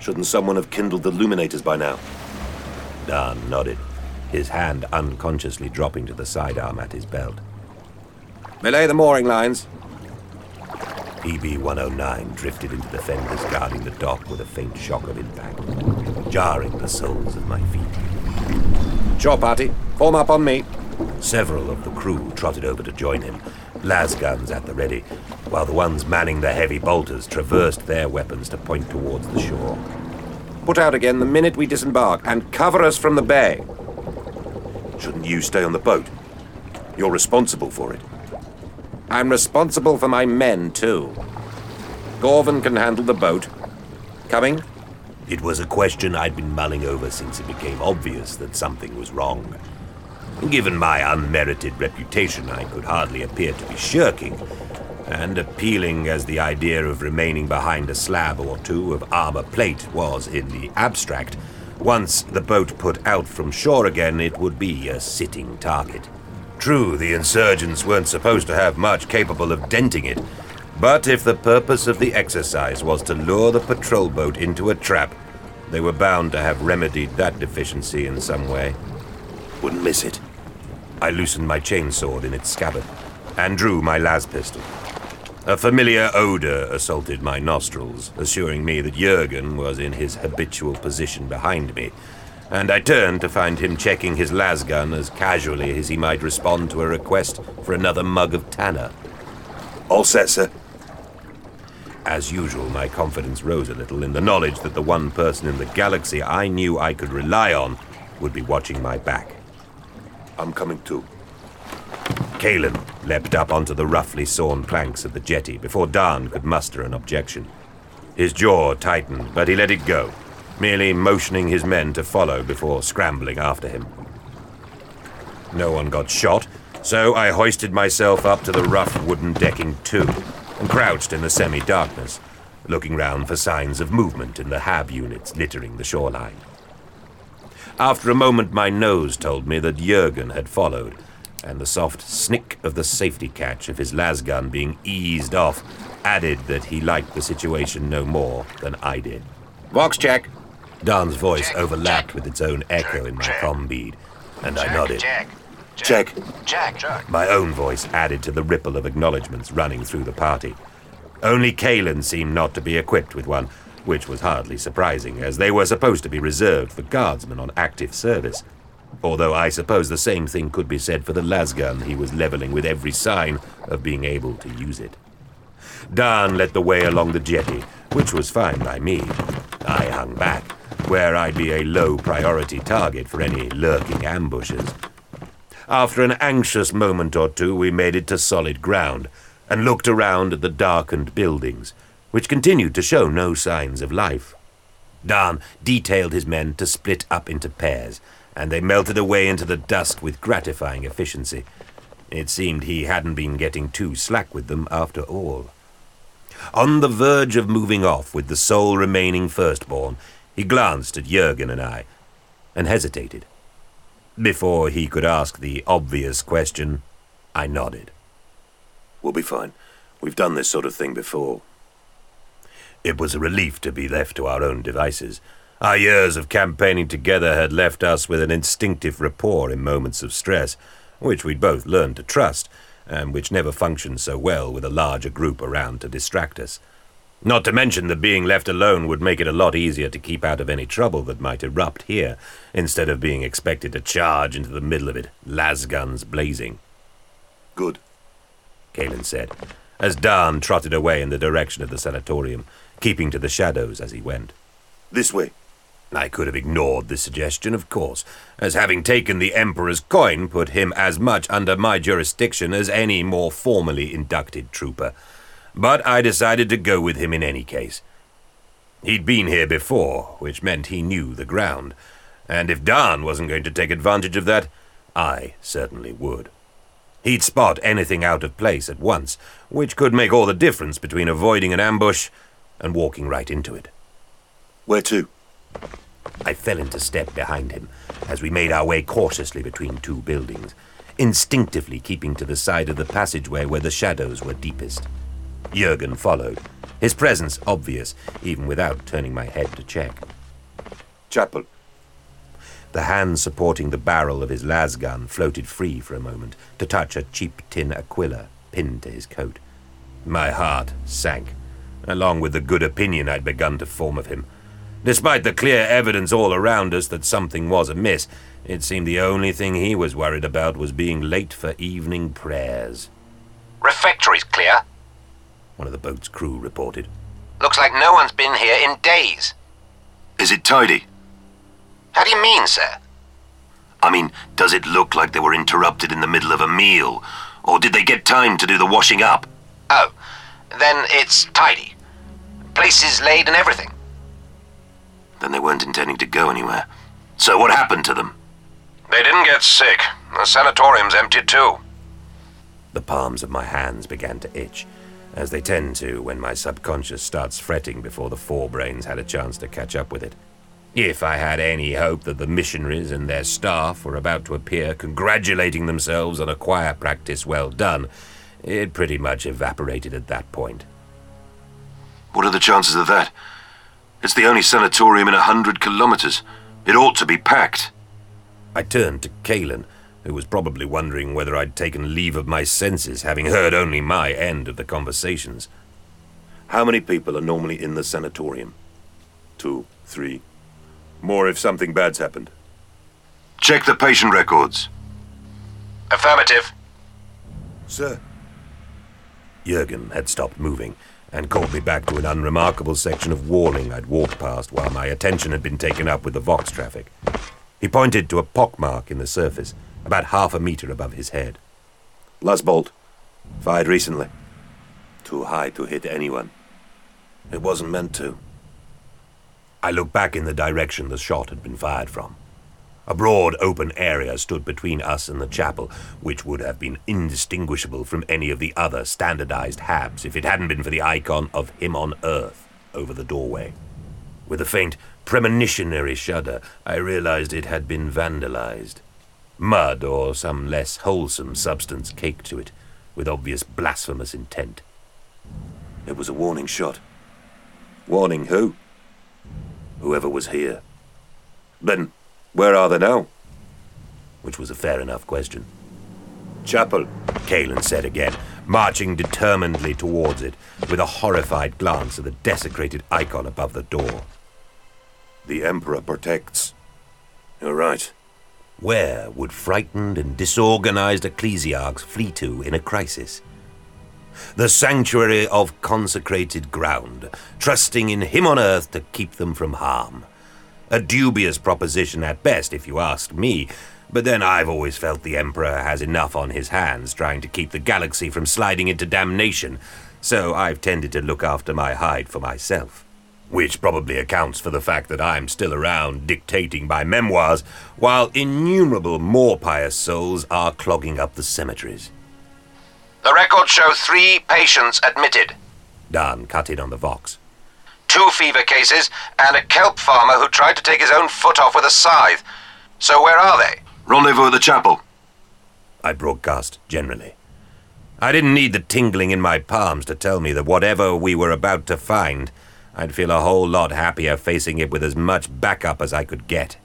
Shouldn't someone have kindled the luminators by now? Dan nodded, his hand unconsciously dropping to the sidearm at his belt. Belay the mooring lines. PB 109 drifted into the fenders guarding the dock with a faint shock of impact, jarring the soles of my feet. Shore party, form up on me. Several of the crew trotted over to join him, las guns at the ready, while the ones manning the heavy bolters traversed their weapons to point towards the shore. Put out again the minute we disembark and cover us from the bay. Shouldn't you stay on the boat? You're responsible for it. I'm responsible for my men, too. Gorvan can handle the boat. Coming? It was a question I'd been mulling over since it became obvious that something was wrong. Given my unmerited reputation, I could hardly appear to be shirking, and appealing as the idea of remaining behind a slab or two of armor plate was in the abstract, once the boat put out from shore again, it would be a sitting target. True, the insurgents weren't supposed to have much capable of denting it, but if the purpose of the exercise was to lure the patrol boat into a trap, they were bound to have remedied that deficiency in some way. Wouldn't miss it. I loosened my chainsword in its scabbard and drew my las pistol. A familiar odor assaulted my nostrils, assuring me that Jurgen was in his habitual position behind me, and I turned to find him checking his lasgun as casually as he might respond to a request for another mug of tanna. All set, sir. As usual, my confidence rose a little in the knowledge that the one person in the galaxy I knew I could rely on would be watching my back. I'm coming too. Kalen leapt up onto the roughly sawn planks of the jetty before Dan could muster an objection. His jaw tightened, but he let it go, merely motioning his men to follow before scrambling after him. No one got shot, so I hoisted myself up to the rough wooden decking too, and crouched in the semi darkness, looking round for signs of movement in the HAB units littering the shoreline. After a moment, my nose told me that Jurgen had followed, and the soft snick of the safety catch of his lasgun being eased off added that he liked the situation no more than I did. Vox check. Dan's voice Check, overlapped check. with its own echo in my Check. comm bead, and I nodded. Jack. Check. Jack. Jack. My own voice added to the ripple of acknowledgments running through the party. Only Kalen seemed not to be equipped with one, which was hardly surprising, as they were supposed to be reserved for guardsmen on active service. Although I suppose the same thing could be said for the lasgun he was leveling with every sign of being able to use it. Dan led the way along the jetty, which was fine by me. I hung back, where I'd be a low priority target for any lurking ambushes. After an anxious moment or two, we made it to solid ground and looked around at the darkened buildings, which continued to show no signs of life. Dan detailed his men to split up into pairs, and they melted away into the dusk with gratifying efficiency. It seemed he hadn't been getting too slack with them after all. On the verge of moving off with the sole remaining firstborn, he glanced at Jurgen and I, and hesitated. Before he could ask the obvious question, I nodded. We'll be fine. We've done this sort of thing before. It was a relief to be left to our own devices. Our years of campaigning together had left us with an instinctive rapport in moments of stress, which we'd both learned to trust, and which never functioned so well with a larger group around to distract us. Not to mention that being left alone would make it a lot easier to keep out of any trouble that might erupt here, instead of being expected to charge into the middle of it, las guns blazing. Good. Kalen said, as Dan trotted away in the direction of the sanatorium, keeping to the shadows as he went. This way. I could have ignored the suggestion, of course, as having taken the Emperor's coin put him as much under my jurisdiction as any more formally inducted trooper. But I decided to go with him in any case. He'd been here before, which meant he knew the ground, and if Dan wasn't going to take advantage of that, I certainly would. He'd spot anything out of place at once, which could make all the difference between avoiding an ambush and walking right into it. Where to? I fell into step behind him as we made our way cautiously between two buildings, instinctively keeping to the side of the passageway where the shadows were deepest. Jurgen followed, his presence obvious, even without turning my head to check. Chapel. The hand supporting the barrel of his las gun floated free for a moment to touch a cheap tin Aquila pinned to his coat. My heart sank, along with the good opinion I'd begun to form of him. Despite the clear evidence all around us that something was amiss, it seemed the only thing he was worried about was being late for evening prayers. Refectory's clear. One of the boat's crew reported. Looks like no one's been here in days. Is it tidy? How do you mean, sir? I mean, does it look like they were interrupted in the middle of a meal? Or did they get time to do the washing up? Oh, then it's tidy. Places laid and everything. Then they weren't intending to go anywhere. So what happened to them? They didn't get sick. The sanatorium's empty too. The palms of my hands began to itch, as they tend to when my subconscious starts fretting before the forebrains had a chance to catch up with it. If I had any hope that the missionaries and their staff were about to appear congratulating themselves on a choir practice well done, it pretty much evaporated at that point. What are the chances of that? It's the only sanatorium in a hundred kilometers. It ought to be packed. I turned to Kalen, who was probably wondering whether I'd taken leave of my senses, having heard only my end of the conversations. How many people are normally in the sanatorium? Two, three. More if something bad's happened. Check the patient records. Affirmative. Sir. Jurgen had stopped moving and called me back to an unremarkable section of walling I'd walked past while my attention had been taken up with the Vox traffic. He pointed to a pockmark in the surface, about half a meter above his head. Las bolt. Fired recently. Too high to hit anyone. It wasn't meant to. I looked back in the direction the shot had been fired from. A broad open area stood between us and the chapel, which would have been indistinguishable from any of the other standardized habs if it hadn't been for the icon of him on earth over the doorway. With a faint, premonitionary shudder, I realized it had been vandalized. Mud or some less wholesome substance caked to it, with obvious blasphemous intent. It was a warning shot. Warning who? Whoever was here. Then, where are they now? Which was a fair enough question. Chapel. Kalen said again, marching determinedly towards it, with a horrified glance at the desecrated icon above the door. The Emperor protects. You're right. Where would frightened and disorganized ecclesiarchs flee to in a crisis? The sanctuary of consecrated ground, trusting in him on earth to keep them from harm. A dubious proposition at best, if you ask me, but then I've always felt the Emperor has enough on his hands trying to keep the galaxy from sliding into damnation, so I've tended to look after my hide for myself. Which probably accounts for the fact that I'm still around dictating my memoirs, while innumerable more pious souls are clogging up the cemeteries. The records show three patients admitted. Dan cut in on the Vox. Two fever cases and a kelp farmer who tried to take his own foot off with a scythe. So where are they? Rendezvous at the chapel. I broadcast generally. I didn't need the tingling in my palms to tell me that whatever we were about to find, I'd feel a whole lot happier facing it with as much backup as I could get.